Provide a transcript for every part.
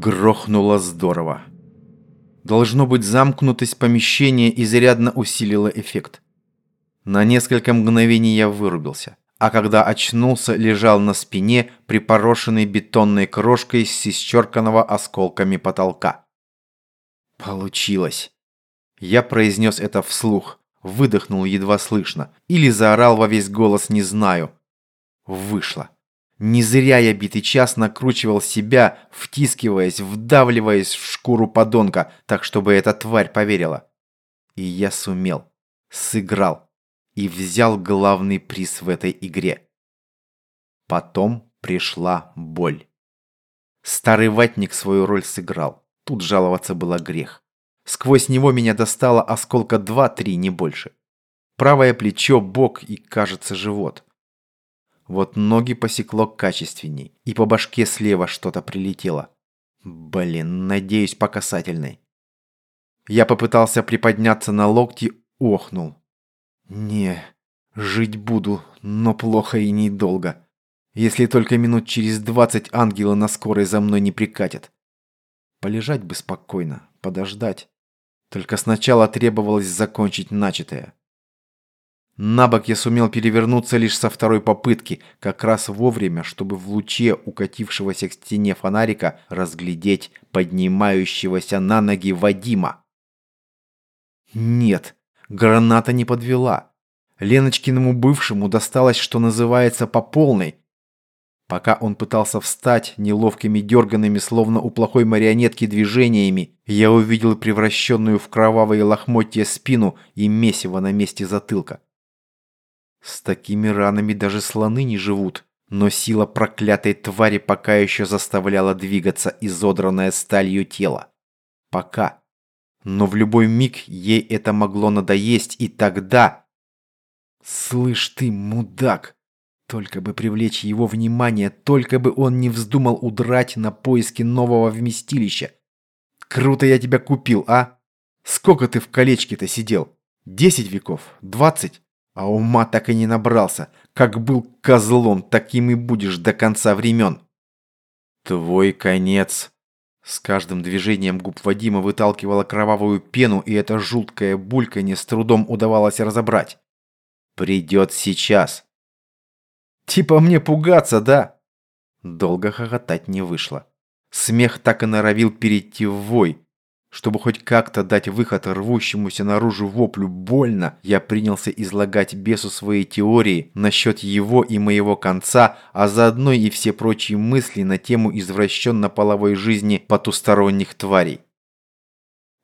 Грохнуло здорово. Должно быть, замкнутость помещения изрядно усилила эффект. На несколько мгновений я вырубился, а когда очнулся, лежал на спине, припорошенный бетонной крошкой с исчерканного осколками потолка. Получилось. Я произнес это вслух, выдохнул едва слышно, или заорал во весь голос «не знаю». Вышло. Не зря я битый час накручивал себя, втискиваясь, вдавливаясь в шкуру подонка, так чтобы эта тварь поверила. И я сумел. Сыграл. И взял главный приз в этой игре. Потом пришла боль. Старый ватник свою роль сыграл. Тут жаловаться было грех. Сквозь него меня достало осколка 2-3, не больше. Правое плечо, бок и, кажется, живот. Вот ноги посекло качественней, и по башке слева что-то прилетело. Блин, надеюсь, по касательной. Я попытался приподняться на локти, охнул. Не, жить буду, но плохо и недолго. Если только минут через двадцать ангелы на скорой за мной не прикатят. Полежать бы спокойно, подождать. Только сначала требовалось закончить начатое. На бок я сумел перевернуться лишь со второй попытки, как раз вовремя, чтобы в луче укатившегося к стене фонарика разглядеть поднимающегося на ноги Вадима. Нет, граната не подвела. Леночкиному бывшему досталось, что называется, по полной. Пока он пытался встать неловкими дерганными, словно у плохой марионетки движениями, я увидел превращенную в кровавые лохмотья спину и месиво на месте затылка. С такими ранами даже слоны не живут. Но сила проклятой твари пока еще заставляла двигаться изодранное сталью тело. Пока. Но в любой миг ей это могло надоесть, и тогда... «Слышь ты, мудак!» Только бы привлечь его внимание, только бы он не вздумал удрать на поиски нового вместилища. Круто я тебя купил, а? Сколько ты в колечке-то сидел? Десять веков? Двадцать? А ума так и не набрался. Как был козлом, таким и будешь до конца времен. Твой конец. С каждым движением губ Вадима выталкивала кровавую пену, и это жуткое бульканье с трудом удавалось разобрать. Придет сейчас. Типа мне пугаться, да? Долго хохотать не вышло. Смех так и норовил перейти в вой. Чтобы хоть как-то дать выход рвущемуся наружу воплю больно, я принялся излагать бесу свои теории насчет его и моего конца, а заодно и все прочие мысли на тему извращенно-половой жизни потусторонних тварей.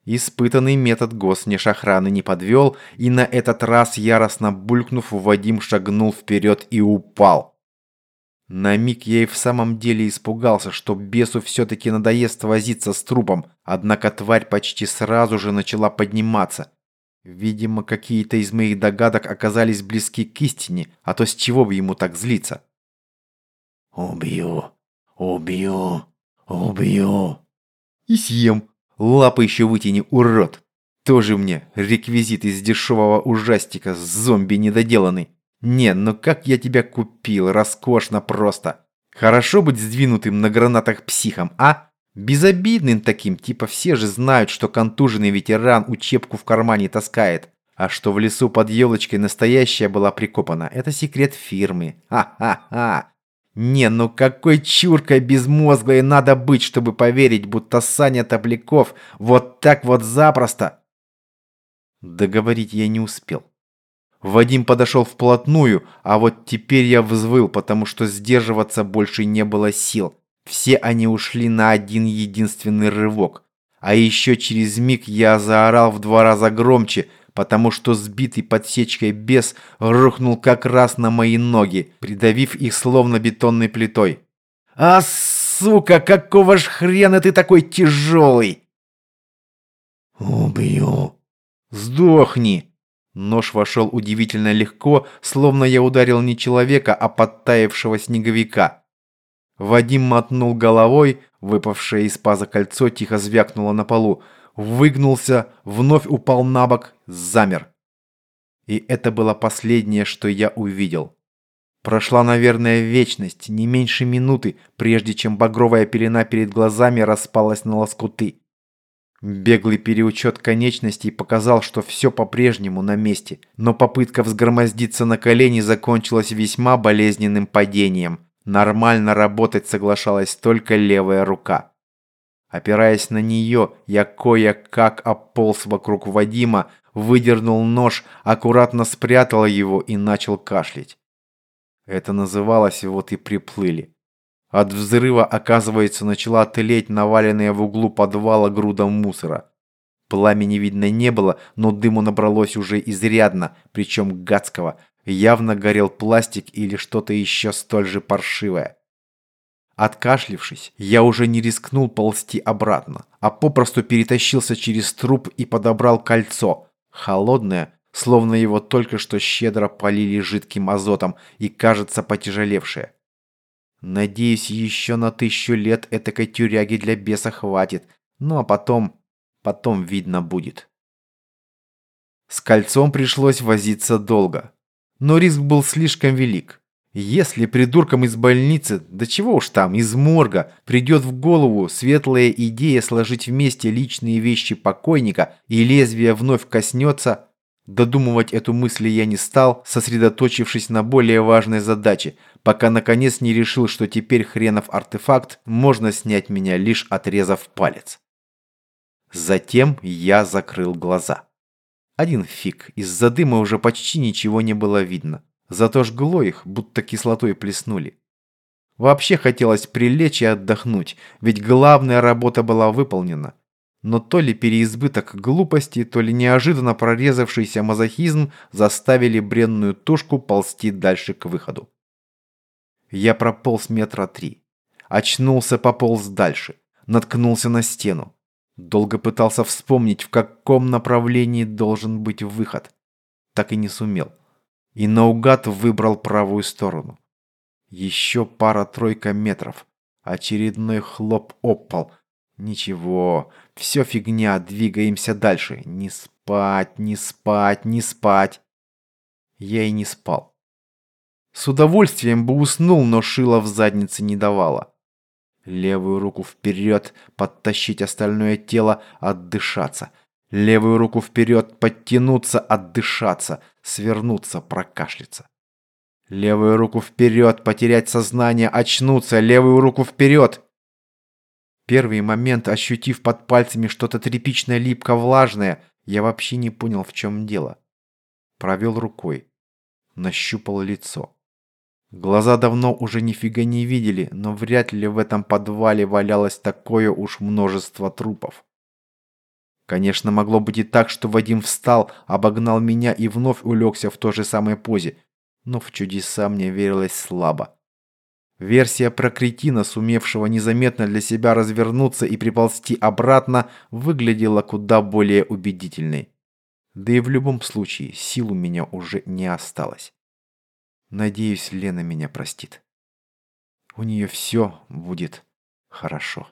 Испытанный метод госнешохраны не подвел, и на этот раз, яростно булькнув, Вадим шагнул вперед и упал. На миг я и в самом деле испугался, что бесу все-таки надоест возиться с трупом, однако тварь почти сразу же начала подниматься. Видимо, какие-то из моих догадок оказались близки к истине, а то с чего бы ему так злиться? «Убью! Убью! Убью!» «И съем! Лапы еще вытяни, урод!» Тоже мне реквизит из дешевого ужастика, зомби недоделанный. Не, ну как я тебя купил, роскошно просто. Хорошо быть сдвинутым на гранатах психом, а? Безобидным таким, типа все же знают, что контуженный ветеран учебку в кармане таскает. А что в лесу под елочкой настоящая была прикопана, это секрет фирмы. Ха-ха-ха. Не, ну какой чуркой безмозглой надо быть, чтобы поверить, будто Саня Топляков вот так вот запросто... Договорить я не успел. Вадим подошел вплотную, а вот теперь я взвыл, потому что сдерживаться больше не было сил. Все они ушли на один единственный рывок. А еще через миг я заорал в два раза громче, потому что сбитый подсечкой бес рухнул как раз на мои ноги, придавив их словно бетонной плитой. «А, сука, какого ж хрена ты такой тяжелый?» «Убью!» «Сдохни!» Нож вошел удивительно легко, словно я ударил не человека, а подтаявшего снеговика. Вадим мотнул головой, выпавшее из паза кольцо тихо звякнуло на полу, выгнулся, вновь упал на бок, замер. И это было последнее, что я увидел. Прошла, наверное, вечность, не меньше минуты, прежде чем багровая пелена перед глазами распалась на лоскуты. Беглый переучет конечностей показал, что все по-прежнему на месте, но попытка взгромоздиться на колени закончилась весьма болезненным падением. Нормально работать соглашалась только левая рука. Опираясь на нее, я кое-как ополз вокруг Вадима, выдернул нож, аккуратно спрятал его и начал кашлять. Это называлось «вот и приплыли». От взрыва, оказывается, начала тлеть наваленная в углу подвала груда мусора. Пламени видно не было, но дыму набралось уже изрядно, причем гадского. Явно горел пластик или что-то еще столь же паршивое. Откашлившись, я уже не рискнул ползти обратно, а попросту перетащился через труп и подобрал кольцо. Холодное, словно его только что щедро полили жидким азотом и, кажется, потяжелевшее. Надеюсь, еще на тысячу лет этакой тюряги для беса хватит. Ну а потом... потом видно будет. С кольцом пришлось возиться долго. Но риск был слишком велик. Если придуркам из больницы, да чего уж там, из морга, придет в голову светлая идея сложить вместе личные вещи покойника и лезвие вновь коснется, Додумывать эту мысль я не стал, сосредоточившись на более важной задаче, пока наконец не решил, что теперь хренов артефакт можно снять меня, лишь отрезав палец. Затем я закрыл глаза. Один фиг, из-за дыма уже почти ничего не было видно. Зато жгло их, будто кислотой плеснули. Вообще хотелось прилечь и отдохнуть, ведь главная работа была выполнена но то ли переизбыток глупости, то ли неожиданно прорезавшийся мазохизм заставили бренную тушку ползти дальше к выходу. Я прополз метра три. Очнулся, пополз дальше. Наткнулся на стену. Долго пытался вспомнить, в каком направлении должен быть выход. Так и не сумел. И наугад выбрал правую сторону. Еще пара-тройка метров. Очередной хлоп опал. Ничего, все фигня, двигаемся дальше. Не спать, не спать, не спать. Я и не спал. С удовольствием бы уснул, но шило в заднице не давало. Левую руку вперед, подтащить остальное тело, отдышаться. Левую руку вперед, подтянуться, отдышаться, свернуться, прокашляться. Левую руку вперед, потерять сознание, очнуться. Левую руку вперед. Первый момент, ощутив под пальцами что-то тряпичное, липко-влажное, я вообще не понял, в чем дело. Провел рукой. Нащупал лицо. Глаза давно уже нифига не видели, но вряд ли в этом подвале валялось такое уж множество трупов. Конечно, могло быть и так, что Вадим встал, обогнал меня и вновь улегся в той же самой позе, но в чудеса мне верилось слабо. Версия про кретина, сумевшего незаметно для себя развернуться и приползти обратно, выглядела куда более убедительной. Да и в любом случае, сил у меня уже не осталось. Надеюсь, Лена меня простит. У нее все будет хорошо.